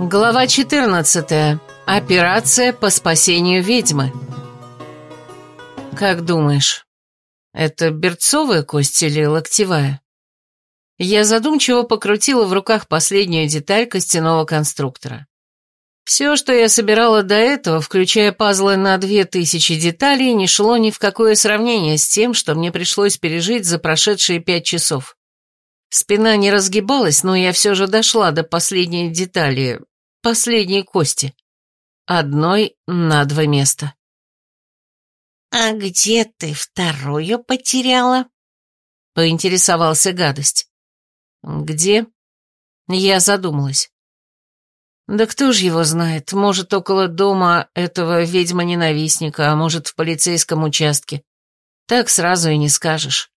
Глава 14. Операция по спасению ведьмы. Как думаешь, это берцовая кость или локтевая? Я задумчиво покрутила в руках последнюю деталь костяного конструктора. Все, что я собирала до этого, включая пазлы на две тысячи деталей, не шло ни в какое сравнение с тем, что мне пришлось пережить за прошедшие пять часов. Спина не разгибалась, но я все же дошла до последней детали, последней кости. Одной на два места. «А где ты вторую потеряла?» — поинтересовался гадость. «Где?» Я задумалась. Да кто ж его знает, может, около дома этого ведьма-ненавистника, а может, в полицейском участке. Так сразу и не скажешь.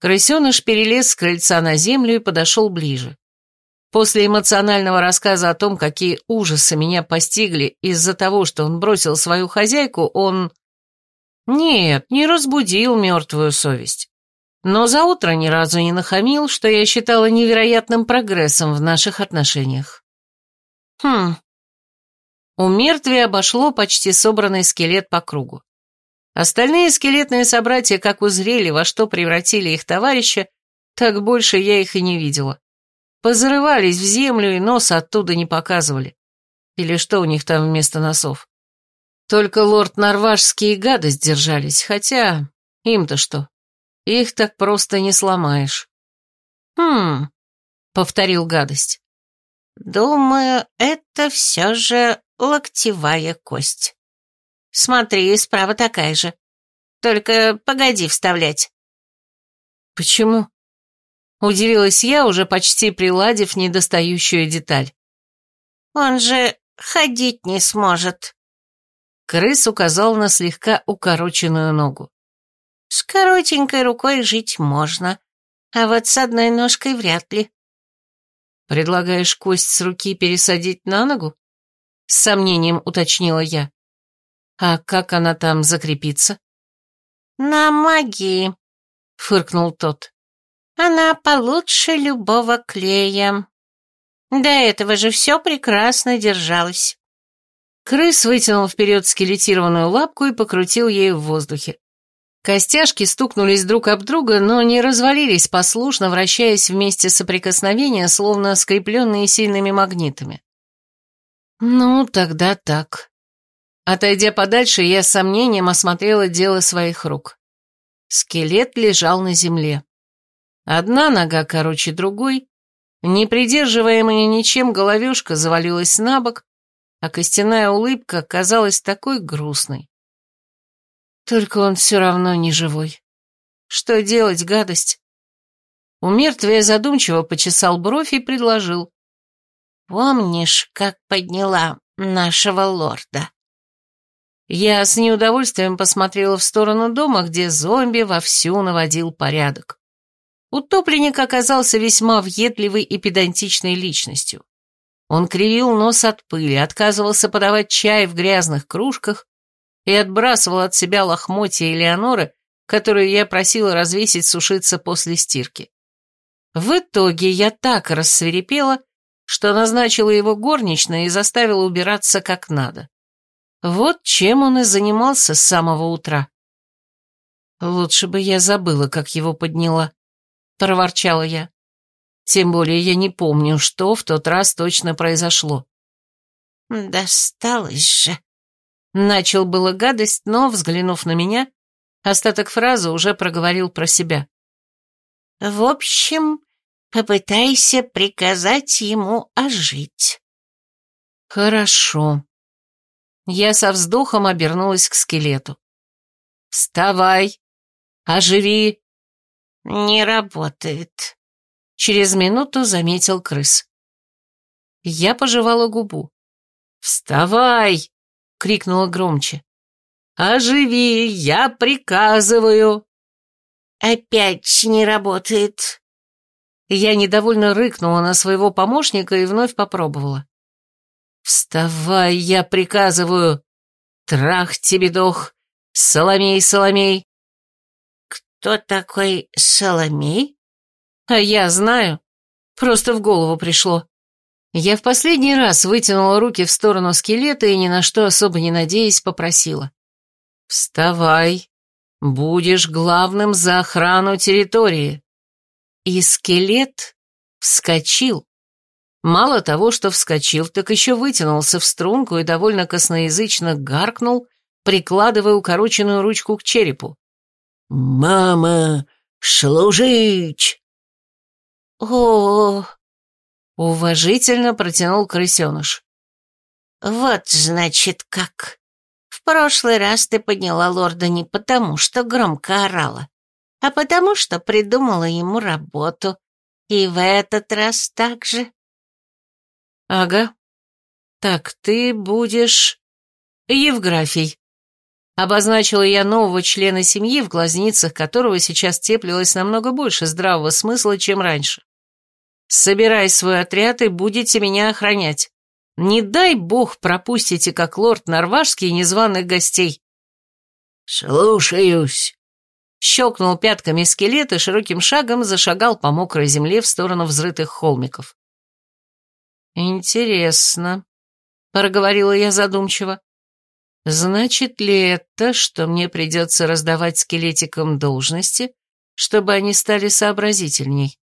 Крысеныш перелез с крыльца на землю и подошел ближе. После эмоционального рассказа о том, какие ужасы меня постигли из-за того, что он бросил свою хозяйку, он... Нет, не разбудил мертвую совесть. Но за утро ни разу не нахамил, что я считала невероятным прогрессом в наших отношениях. Хм. У мертвия обошло почти собранный скелет по кругу. Остальные скелетные собратья как узрели, во что превратили их товарища, так больше я их и не видела. Позарывались в землю и нос оттуда не показывали. Или что у них там вместо носов? Только лорд Норвашский и гадость держались, хотя им-то что? Их так просто не сломаешь. «Хм», — повторил гадость. «Думаю, это все же локтевая кость». Смотри, справа такая же. Только погоди вставлять. Почему? Удивилась я, уже почти приладив недостающую деталь. Он же ходить не сможет. Крыс указал на слегка укороченную ногу. С коротенькой рукой жить можно, а вот с одной ножкой вряд ли. Предлагаешь кость с руки пересадить на ногу? С сомнением уточнила я. А как она там закрепится? На магии, фыркнул тот. Она получше любого клея. До этого же все прекрасно держалось. Крыс вытянул вперед скелетированную лапку и покрутил ею в воздухе. Костяшки стукнулись друг об друга, но не развалились, послушно вращаясь вместе соприкосновения, словно скрепленные сильными магнитами. «Ну, тогда так», Отойдя подальше, я с сомнением осмотрела дело своих рук. Скелет лежал на земле. Одна нога короче другой, не придерживаемая ничем головешка завалилась на бок, а костяная улыбка казалась такой грустной. Только он все равно не живой. Что делать, гадость? У задумчиво почесал бровь и предложил. «Помнишь, как подняла нашего лорда?» Я с неудовольствием посмотрела в сторону дома, где зомби вовсю наводил порядок. Утопленник оказался весьма въедливой и педантичной личностью. Он кривил нос от пыли, отказывался подавать чай в грязных кружках и отбрасывал от себя лохмотья Элеоноры, которую я просила развесить сушиться после стирки. В итоге я так рассверепела, что назначила его горничной и заставила убираться как надо. Вот чем он и занимался с самого утра. Лучше бы я забыла, как его подняла, проворчала я. Тем более я не помню, что в тот раз точно произошло. «Досталось же!» Начал было гадость, но, взглянув на меня, остаток фразы уже проговорил про себя. «В общем, попытайся приказать ему ожить». «Хорошо», я со вздохом обернулась к скелету. «Вставай! Оживи!» «Не работает», — через минуту заметил крыс. Я пожевала губу. «Вставай!» — крикнула громче. «Оживи! Я приказываю!» «Опять не работает!» Я недовольно рыкнула на своего помощника и вновь попробовала. «Вставай, я приказываю! Трах тебе дох! Соломей, Соломей!» «Кто такой Соломей?» «А я знаю. Просто в голову пришло». Я в последний раз вытянула руки в сторону скелета и ни на что особо не надеясь попросила. «Вставай, будешь главным за охрану территории». И скелет вскочил. Мало того, что вскочил, так еще вытянулся в струнку и довольно косноязычно гаркнул, прикладывая укороченную ручку к черепу. «Мама, служить!» О, Уважительно протянул крысеныш. вот значит как. В прошлый раз ты подняла лорда не потому, что громко орала, а потому, что придумала ему работу. И в этот раз так же. Ага. Так, ты будешь... Евграфий. Обозначила я нового члена семьи, в глазницах которого сейчас теплилось намного больше здравого смысла, чем раньше. Собирай свой отряд и будете меня охранять. Не дай бог пропустите, как лорд Норвашский, незваных гостей. «Слушаюсь!» Щелкнул пятками скелет и широким шагом зашагал по мокрой земле в сторону взрытых холмиков. «Интересно», — проговорила я задумчиво. «Значит ли это, что мне придется раздавать скелетикам должности, чтобы они стали сообразительней?»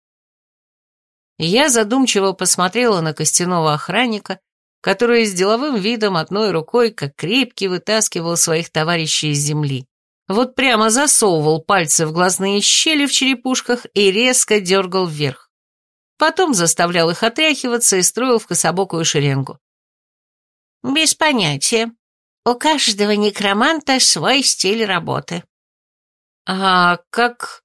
Я задумчиво посмотрела на костяного охранника, который с деловым видом одной рукой, как крепкий, вытаскивал своих товарищей из земли. Вот прямо засовывал пальцы в глазные щели в черепушках и резко дергал вверх. Потом заставлял их отряхиваться и строил в кособокую шеренгу. Без понятия. У каждого некроманта свой стиль работы. А как...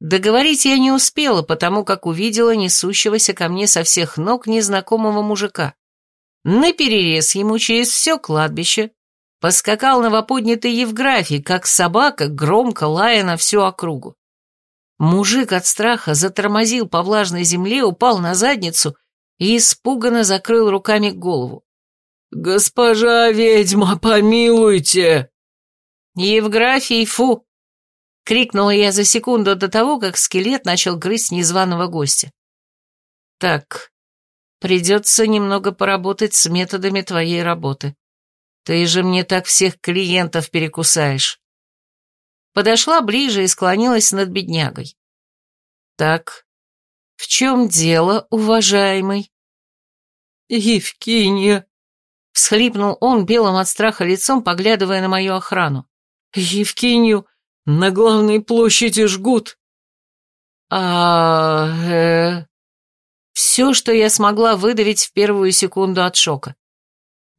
Договорить я не успела, потому как увидела несущегося ко мне со всех ног незнакомого мужика. Наперерез ему через все кладбище поскакал новоподнятый Евграфий, как собака, громко лая на всю округу. Мужик от страха затормозил по влажной земле, упал на задницу и испуганно закрыл руками голову. «Госпожа ведьма, помилуйте!» «Евграфий, фу!» — крикнула я за секунду до того, как скелет начал грызть незваного гостя. «Так, придется немного поработать с методами твоей работы. Ты же мне так всех клиентов перекусаешь». Подошла ближе и склонилась над беднягой. «Так, в чем дело, уважаемый?» «Евгения!» — всхлипнул он белым от страха лицом, поглядывая на мою охрану. «Евгению на главной площади жгут!» «А... э...» Все, что я смогла выдавить в первую секунду от шока.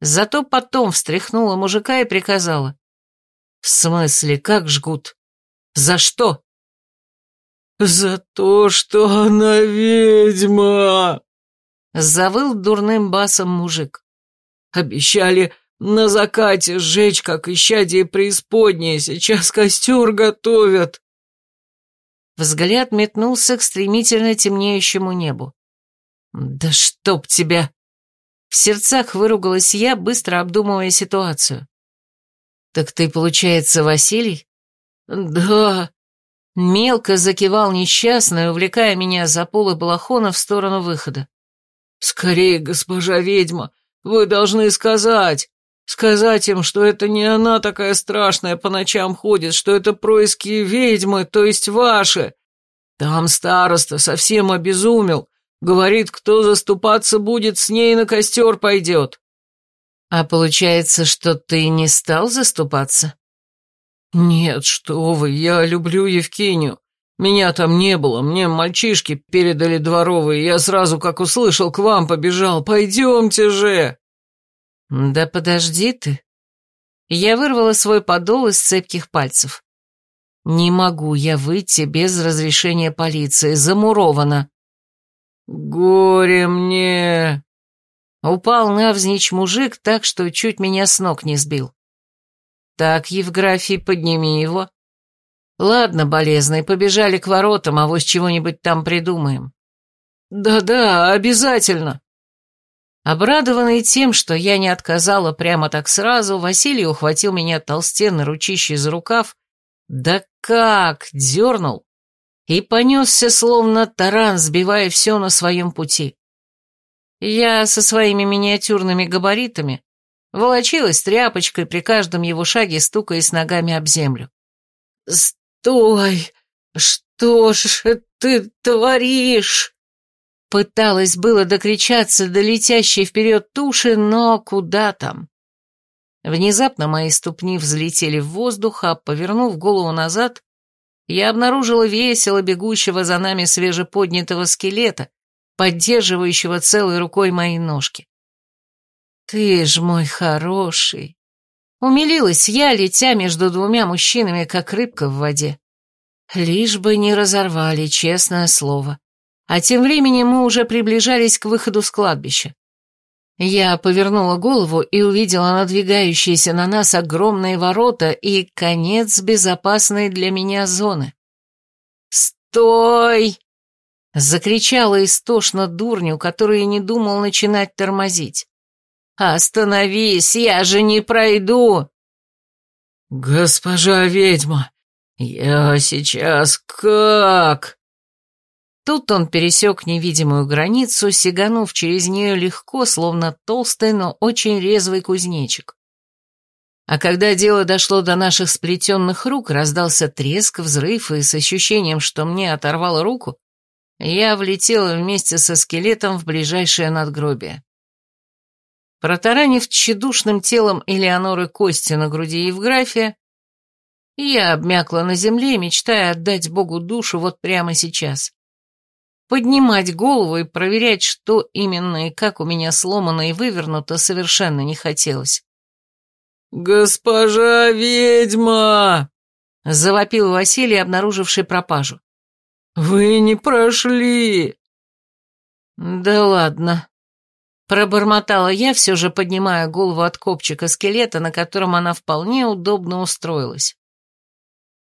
Зато потом встряхнула мужика и приказала. «В смысле, как жгут? За что?» «За то, что она ведьма!» Завыл дурным басом мужик. «Обещали на закате сжечь, как исчадие преисподнее, сейчас костер готовят!» Взгляд метнулся к стремительно темнеющему небу. «Да чтоб тебя!» В сердцах выругалась я, быстро обдумывая ситуацию. «Так ты, получается, Василий?» «Да», Мелко закивал несчастный, увлекая меня за полы балахона в сторону выхода. «Скорее, госпожа ведьма, вы должны сказать, сказать им, что это не она такая страшная по ночам ходит, что это происки ведьмы, то есть ваши. Там староста совсем обезумел, говорит, кто заступаться будет, с ней на костер пойдет». «А получается, что ты не стал заступаться?» «Нет, что вы, я люблю Евкинию. Меня там не было, мне мальчишки передали дворовые, я сразу, как услышал, к вам побежал. Пойдемте же!» «Да подожди ты». Я вырвала свой подол из цепких пальцев. «Не могу я выйти без разрешения полиции, замурована». «Горе мне!» Упал навзничь мужик так, что чуть меня с ног не сбил. «Так, Евграфий, подними его». «Ладно, болезный, побежали к воротам, а вот чего-нибудь там придумаем». «Да-да, обязательно». Обрадованный тем, что я не отказала прямо так сразу, Василий ухватил меня толстенной ручищей за рукав, да как, дернул, и понесся, словно таран, сбивая все на своем пути. Я со своими миниатюрными габаритами волочилась тряпочкой при каждом его шаге, стукаясь ногами об землю. «Стой! Что ж ты творишь?» Пыталась было докричаться до летящей вперед туши, но куда там? Внезапно мои ступни взлетели в воздух, а, повернув голову назад, я обнаружила весело бегущего за нами свежеподнятого скелета, поддерживающего целой рукой мои ножки. «Ты ж мой хороший!» Умилилась я, летя между двумя мужчинами, как рыбка в воде. Лишь бы не разорвали, честное слово. А тем временем мы уже приближались к выходу с кладбища. Я повернула голову и увидела надвигающиеся на нас огромные ворота и конец безопасной для меня зоны. «Стой!» — закричала истошно дурню, который не думал начинать тормозить. «Остановись, я же не пройду!» «Госпожа ведьма, я сейчас как?» Тут он пересек невидимую границу, сиганув через нее легко, словно толстый, но очень резвый кузнечик. А когда дело дошло до наших сплетенных рук, раздался треск, взрыв, и с ощущением, что мне оторвало руку, я влетела вместе со скелетом в ближайшее надгробие. Протаранив тщедушным телом Элеоноры кости на груди Евграфия, я обмякла на земле, мечтая отдать Богу душу вот прямо сейчас поднимать голову и проверять, что именно и как у меня сломано и вывернуто, совершенно не хотелось. «Госпожа ведьма!» — завопил Василий, обнаруживший пропажу. «Вы не прошли!» «Да ладно», — пробормотала я, все же поднимая голову от копчика скелета, на котором она вполне удобно устроилась.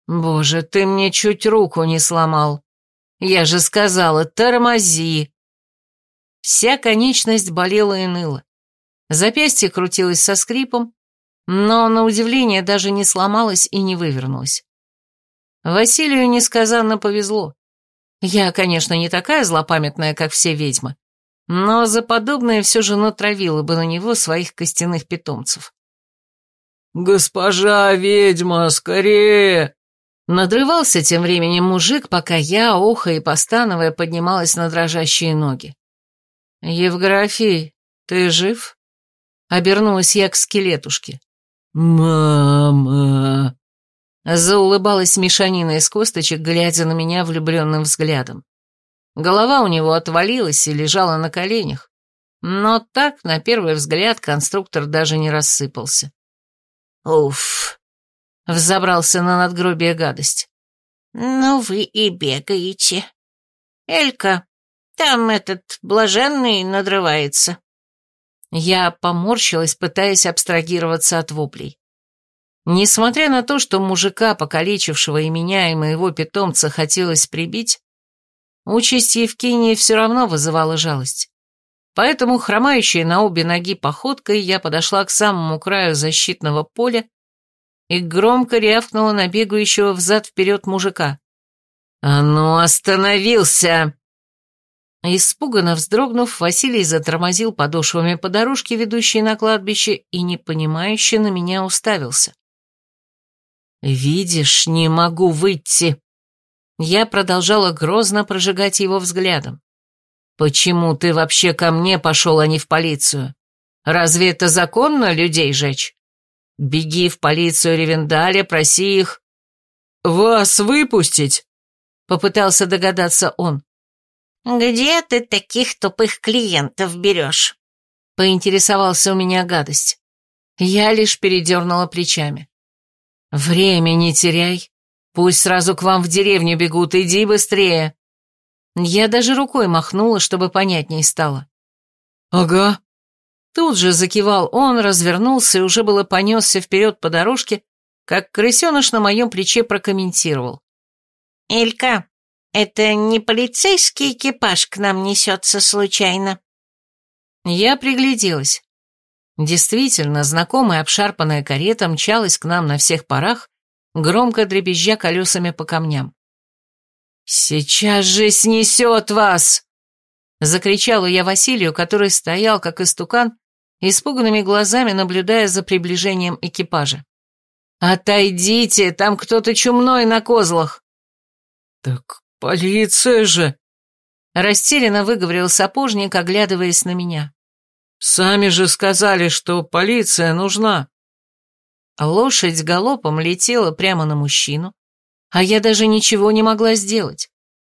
«Боже, ты мне чуть руку не сломал!» Я же сказала, тормози. Вся конечность болела и ныла. Запястье крутилось со скрипом, но, на удивление, даже не сломалось и не вывернулось. Василию несказанно повезло. Я, конечно, не такая злопамятная, как все ведьмы, но за подобное все же натравила бы на него своих костяных питомцев. «Госпожа ведьма, скорее!» Надрывался тем временем мужик, пока я, охая и постановая, поднималась на дрожащие ноги. «Евграфий, ты жив?» Обернулась я к скелетушке. «Мама!» Заулыбалась мешанина из косточек, глядя на меня влюбленным взглядом. Голова у него отвалилась и лежала на коленях, но так, на первый взгляд, конструктор даже не рассыпался. «Уф!» Взобрался на надгробие гадость. «Ну вы и бегаете. Элька, там этот блаженный надрывается». Я поморщилась, пытаясь абстрагироваться от воплей. Несмотря на то, что мужика, покалечившего и меня, и моего питомца, хотелось прибить, участь Евкинии все равно вызывала жалость. Поэтому, хромающей на обе ноги походкой, я подошла к самому краю защитного поля и громко рявкнула на бегающего взад-вперед мужика. «А ну, остановился!» Испуганно вздрогнув, Василий затормозил подошвами по дорожке, ведущей на кладбище, и непонимающе на меня уставился. «Видишь, не могу выйти!» Я продолжала грозно прожигать его взглядом. «Почему ты вообще ко мне пошел, а не в полицию? Разве это законно людей жечь?» Беги в полицию Ревендаля, проси их...» «Вас выпустить?» — попытался догадаться он. «Где ты таких тупых клиентов берешь?» — поинтересовался у меня гадость. Я лишь передернула плечами. «Время не теряй. Пусть сразу к вам в деревню бегут, иди быстрее». Я даже рукой махнула, чтобы понятней стало. «Ага», Тут же закивал он, развернулся и уже было понесся вперед по дорожке, как крысеныш на моем плече прокомментировал. «Элька, это не полицейский экипаж к нам несется случайно?» Я пригляделась. Действительно, знакомая обшарпанная карета мчалась к нам на всех парах, громко дребезжа колесами по камням. «Сейчас же снесет вас!» Закричала я Василию, который стоял, как истукан, испуганными глазами наблюдая за приближением экипажа. «Отойдите, там кто-то чумной на козлах!» «Так полиция же!» Растерянно выговорил сапожник, оглядываясь на меня. «Сами же сказали, что полиция нужна!» Лошадь галопом летела прямо на мужчину, а я даже ничего не могла сделать.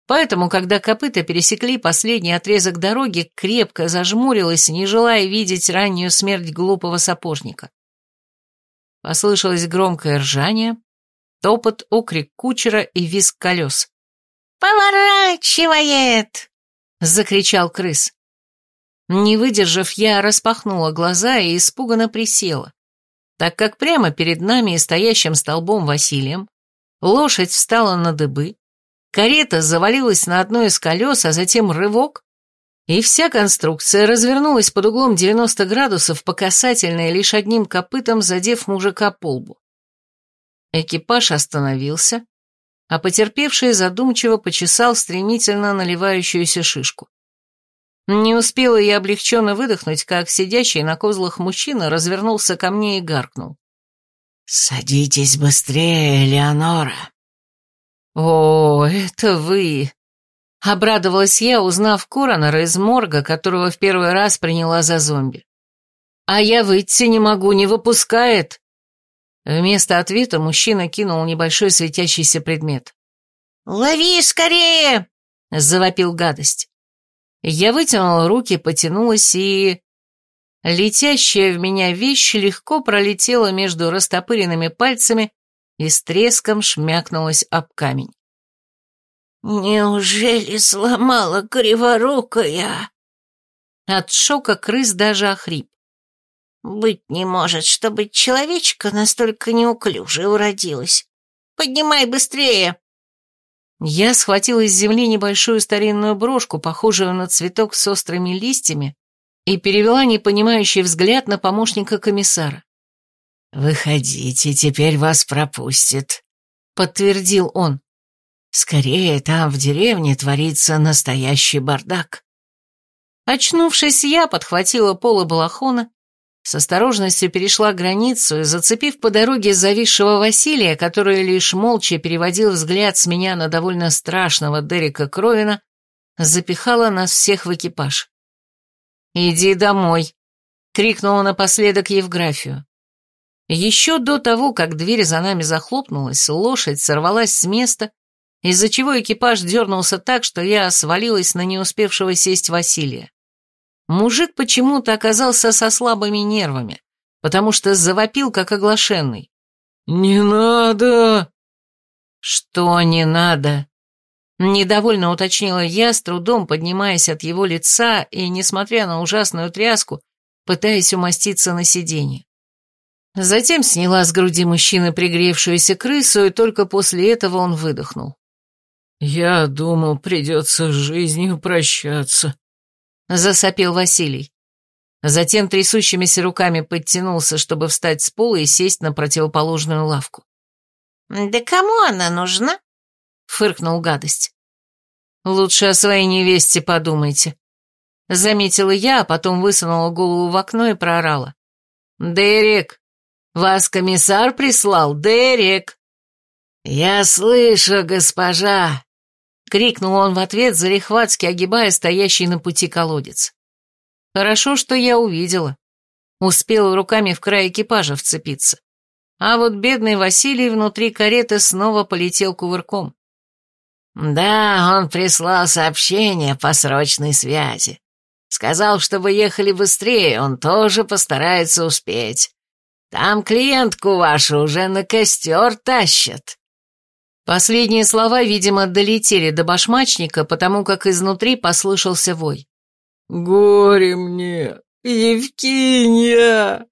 Поэтому, когда копыта пересекли последний отрезок дороги, крепко зажмурилась, не желая видеть раннюю смерть глупого сапожника. Послышалось громкое ржание, топот, окрик кучера и визг колес. «Поворачивает!» — закричал крыс. Не выдержав, я распахнула глаза и испуганно присела, так как прямо перед нами и стоящим столбом Василием лошадь встала на дыбы, карета завалилась на одно из колес, а затем рывок, и вся конструкция развернулась под углом 90 градусов по касательной лишь одним копытом, задев мужика по лбу. Экипаж остановился, а потерпевший задумчиво почесал стремительно наливающуюся шишку. Не успела я облегченно выдохнуть, как сидящий на козлах мужчина развернулся ко мне и гаркнул. «Садитесь быстрее, Элеонора!» «О, это вы!» Обрадовалась я, узнав Коронера из морга, которого в первый раз приняла за зомби. «А я выйти не могу, не выпускает!» Вместо ответа мужчина кинул небольшой светящийся предмет. «Лови скорее!» — завопил гадость. Я вытянула руки, потянулась и... Летящая в меня вещь легко пролетела между растопыренными пальцами и с треском шмякнулась об камень. «Неужели сломала криворукая?» От шока крыс даже охрип. «Быть не может, чтобы человечка настолько неуклюжей уродилась. Поднимай быстрее!» Я схватила с земли небольшую старинную брошку, похожую на цветок с острыми листьями, и перевела непонимающий взгляд на помощника комиссара. «Выходите, теперь вас пропустит», — подтвердил он. «Скорее, там в деревне творится настоящий бардак». Очнувшись, я подхватила полы балахона, с осторожностью перешла границу и, зацепив по дороге зависшего Василия, который лишь молча переводил взгляд с меня на довольно страшного Дерека Кровина, запихала нас всех в экипаж. «Иди домой», — крикнула напоследок Евграфию. Еще до того, как дверь за нами захлопнулась, лошадь сорвалась с места, из-за чего экипаж дернулся так, что я свалилась на не успевшего сесть Василия. Мужик почему-то оказался со слабыми нервами, потому что завопил, как оглашенный. «Не надо!» «Что не надо?» Недовольно уточнила я, с трудом поднимаясь от его лица и, несмотря на ужасную тряску, пытаясь умоститься на сиденье. Затем сняла с груди мужчины пригревшуюся крысу, и только после этого он выдохнул. «Я думал, придется с жизнью прощаться», — засопел Василий. Затем трясущимися руками подтянулся, чтобы встать с пола и сесть на противоположную лавку. «Да кому она нужна?» фыркнул гадость. «Лучше о своей невесте подумайте». Заметила я, а потом высунула голову в окно и проорала. «Дерек! Вас комиссар прислал, Дерек!» «Я слышу, госпожа!» — крикнул он в ответ, зарехватски огибая стоящий на пути колодец. «Хорошо, что я увидела. Успела руками в край экипажа вцепиться. А вот бедный Василий внутри кареты снова полетел кувырком. «Да, он прислал сообщение по срочной связи. Сказал, чтобы ехали быстрее, он тоже постарается успеть. Там клиентку вашу уже на костер тащат». Последние слова, видимо, долетели до башмачника, потому как изнутри послышался вой. «Горе мне, Евгения!»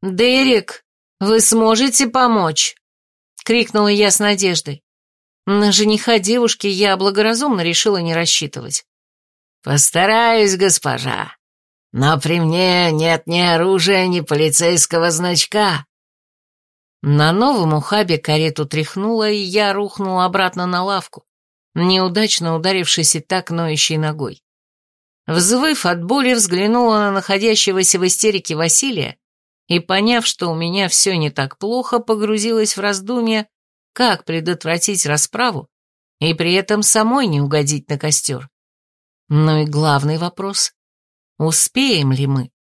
«Дерек, вы сможете помочь?» — крикнула я с надеждой. На жениха девушки я благоразумно решила не рассчитывать. «Постараюсь, госпожа, но при мне нет ни оружия, ни полицейского значка». На новом ухабе карету тряхнула, и я рухнула обратно на лавку, неудачно ударившись и так ноющей ногой. Взвыв от боли, взглянула на находящегося в истерике Василия и, поняв, что у меня все не так плохо, погрузилась в раздумья, как предотвратить расправу и при этом самой не угодить на костер. Ну и главный вопрос — успеем ли мы?